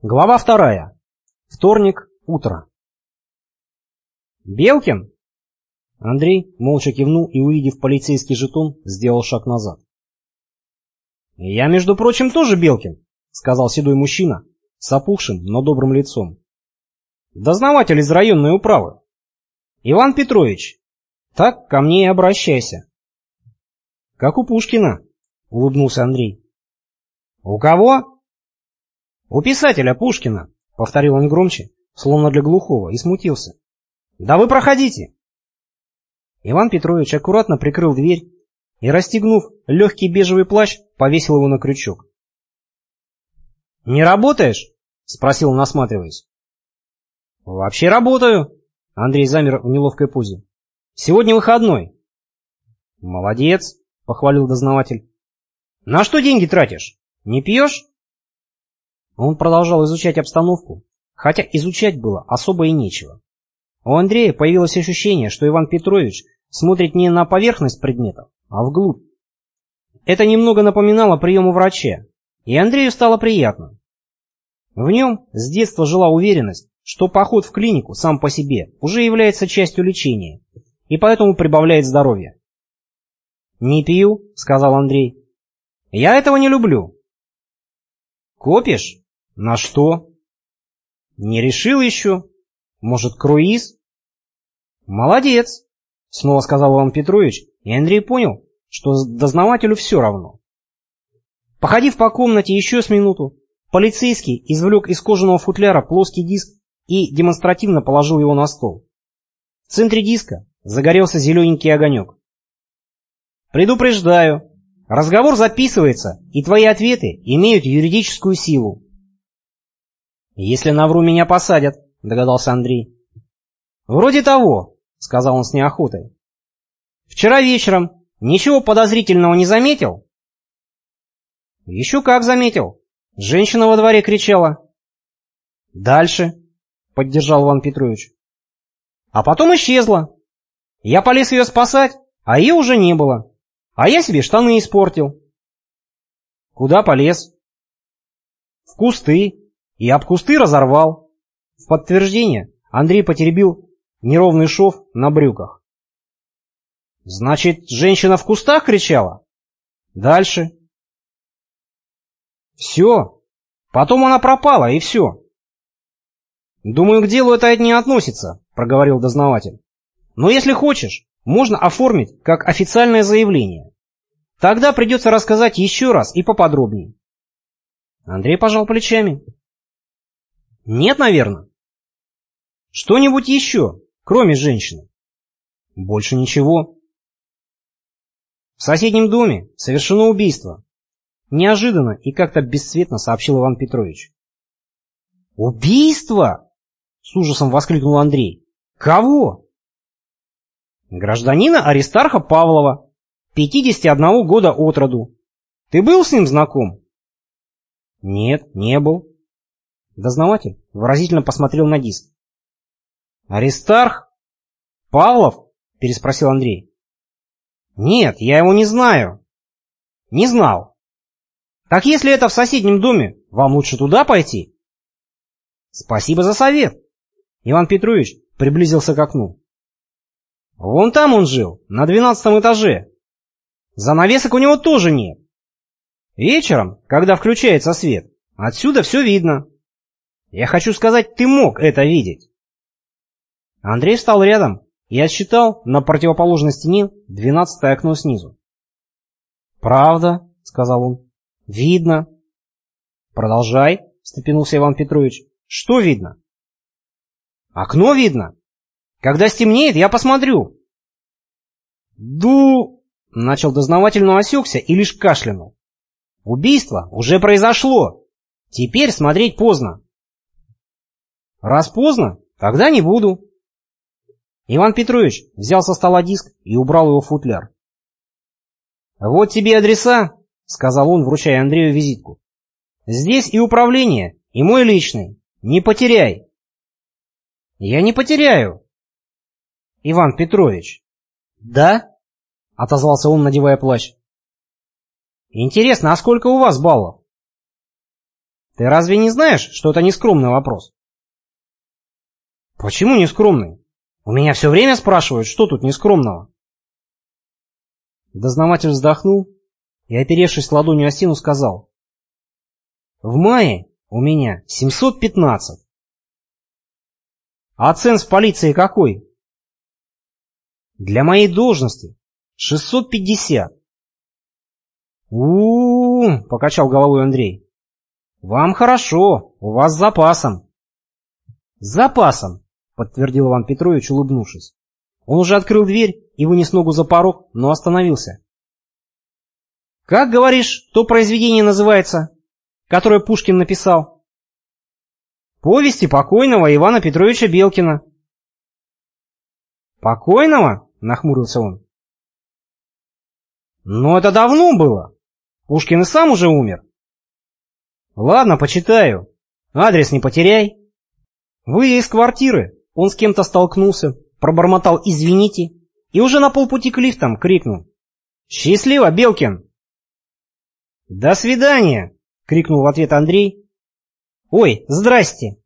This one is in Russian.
Глава вторая. Вторник, утро. «Белкин?» Андрей молча кивнул и, увидев полицейский жетон, сделал шаг назад. «Я, между прочим, тоже Белкин», — сказал седой мужчина с опухшим, но добрым лицом. «Дознаватель из районной управы. Иван Петрович, так ко мне и обращайся». «Как у Пушкина», — улыбнулся Андрей. «У кого?» «У писателя Пушкина», — повторил он громче, словно для глухого, и смутился. «Да вы проходите!» Иван Петрович аккуратно прикрыл дверь и, расстегнув легкий бежевый плащ, повесил его на крючок. «Не работаешь?» — спросил он, осматриваясь. «Вообще работаю», — Андрей замер в неловкой позе. «Сегодня выходной». «Молодец», — похвалил дознаватель. «На что деньги тратишь? Не пьешь?» Он продолжал изучать обстановку, хотя изучать было особо и нечего. У Андрея появилось ощущение, что Иван Петрович смотрит не на поверхность предметов, а вглубь. Это немного напоминало прием у врача, и Андрею стало приятно. В нем с детства жила уверенность, что поход в клинику сам по себе уже является частью лечения, и поэтому прибавляет здоровье. «Не пью», — сказал Андрей. «Я этого не люблю». «Копишь?» На что? Не решил еще? Может, круиз? Молодец, снова сказал Иван Петрович, и Андрей понял, что дознавателю все равно. Походив по комнате еще с минуту, полицейский извлек из кожаного футляра плоский диск и демонстративно положил его на стол. В центре диска загорелся зелененький огонек. «Предупреждаю, разговор записывается, и твои ответы имеют юридическую силу. «Если навру, меня посадят», — догадался Андрей. «Вроде того», — сказал он с неохотой. «Вчера вечером ничего подозрительного не заметил?» «Еще как заметил. Женщина во дворе кричала». «Дальше», — поддержал Иван Петрович. «А потом исчезла. Я полез ее спасать, а ее уже не было. А я себе штаны испортил». «Куда полез?» «В кусты и об кусты разорвал. В подтверждение Андрей потеребил неровный шов на брюках. Значит, женщина в кустах кричала? Дальше. Все. Потом она пропала, и все. Думаю, к делу это не относится, проговорил дознаватель. Но если хочешь, можно оформить как официальное заявление. Тогда придется рассказать еще раз и поподробнее. Андрей пожал плечами. Нет, наверное. Что-нибудь еще, кроме женщины? Больше ничего. В соседнем доме совершено убийство. Неожиданно и как-то бесцветно сообщил Иван Петрович. «Убийство?» — с ужасом воскликнул Андрей. «Кого?» «Гражданина Аристарха Павлова, 51 года от роду. Ты был с ним знаком?» «Нет, не был. Дознаватель выразительно посмотрел на диск. «Аристарх? Павлов?» — переспросил Андрей. «Нет, я его не знаю». «Не знал». «Так если это в соседнем доме, вам лучше туда пойти?» «Спасибо за совет». Иван Петрович приблизился к окну. «Вон там он жил, на двенадцатом этаже. Занавесок у него тоже нет. Вечером, когда включается свет, отсюда все видно». Я хочу сказать, ты мог это видеть. Андрей встал рядом и отсчитал на противоположной стене двенадцатое окно снизу. «Правда», — сказал он, — «видно». «Продолжай», — встрепенулся Иван Петрович. «Что видно?» «Окно видно. Когда стемнеет, я посмотрю». «Ду...» — начал дознаватель, но осекся и лишь кашлянул. «Убийство уже произошло. Теперь смотреть поздно. Раз поздно, тогда не буду. Иван Петрович взял со стола диск и убрал его в футляр. «Вот тебе адреса», — сказал он, вручая Андрею визитку. «Здесь и управление, и мой личный. Не потеряй». «Я не потеряю». «Иван Петрович». «Да?» — отозвался он, надевая плащ. «Интересно, а сколько у вас баллов?» Ты разве не знаешь, что это не скромный вопрос? Почему не скромный? У меня все время спрашивают, что тут нескромного. Дознаватель вздохнул и, оперевшись ладонью о стену, сказал. В мае у меня 715. А ценз полиции какой? Для моей должности 650. у, -у, -у покачал головой Андрей. «Вам хорошо, у вас с запасом». «С запасом», — подтвердил Иван Петрович, улыбнувшись. Он уже открыл дверь и вынес ногу за порог, но остановился. «Как, говоришь, то произведение называется, которое Пушкин написал?» «Повести покойного Ивана Петровича Белкина». «Покойного?» — нахмурился он. «Но это давно было. Пушкин и сам уже умер». Ладно, почитаю. Адрес не потеряй. Выйдя из квартиры, он с кем-то столкнулся, пробормотал «извините» и уже на полпути к лифтам крикнул «Счастливо, Белкин!» «До свидания!» — крикнул в ответ Андрей. «Ой, здрасте!»